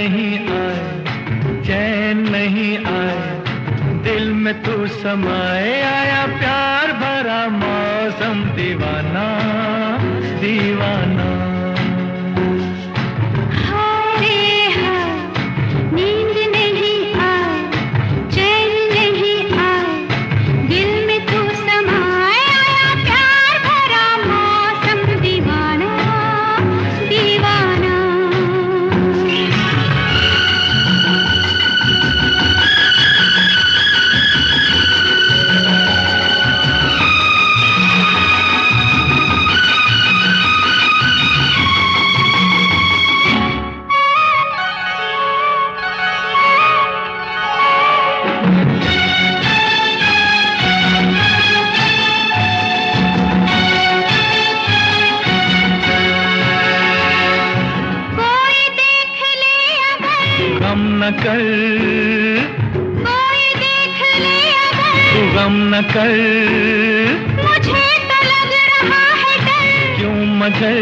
नहीं आए, चैन नहीं आए, दिल में तू समाए आया प्यार भरा मौसम, दीवाना दीवाना। न कर। कोई देख ले अगर। तू गम न कर। मुझे तो लग रहा है डर। क्यों मगर?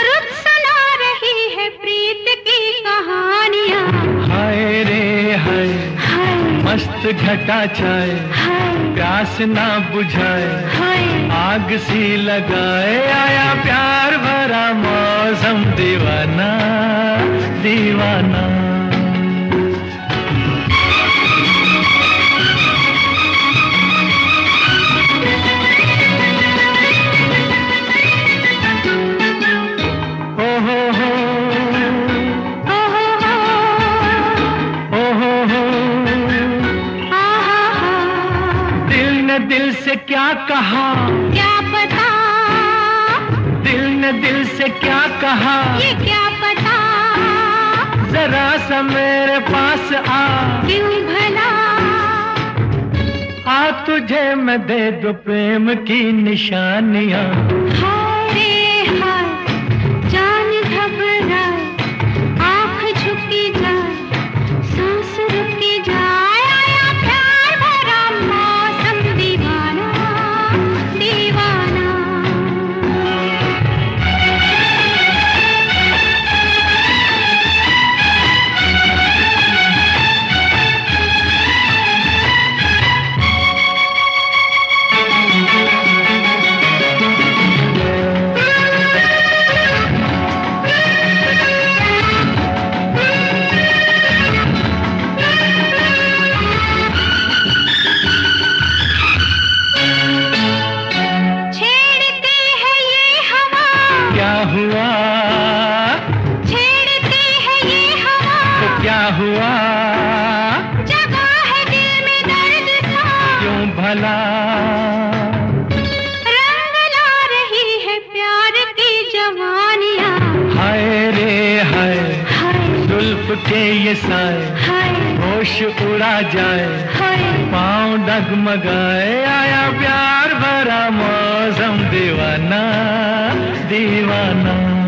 रुत सुना रही है प्रीत की कहानियाँ। हाय रे हाय हाय। मस्त घटा छाए प्यास ना बुझाए आग सी लगाए आया प्यार भरा मौसम दीवाना। दीवाना। हो हो। ओ हो। हो ओ हो हो आ हा हा दिल ने दिल से क्या कहा? क्या पता? दिल ने दिल से क्या कहा? ये क्या पता जरा सा मेरे पास आ। क्यों भला? आ तुझे मैं दे दो प्रेम की निशानियाँ। क्या हुआ? जगा है दिल में दर्द सा क्यों भला? रंग ला रही है प्यार की जवानियाँ। हाय रे हाय हाय। जुल्फ के ये साए होश उड़ा जाए। पाँव डगमगाए आया प्यार भरा मौसम दीवाना दीवाना।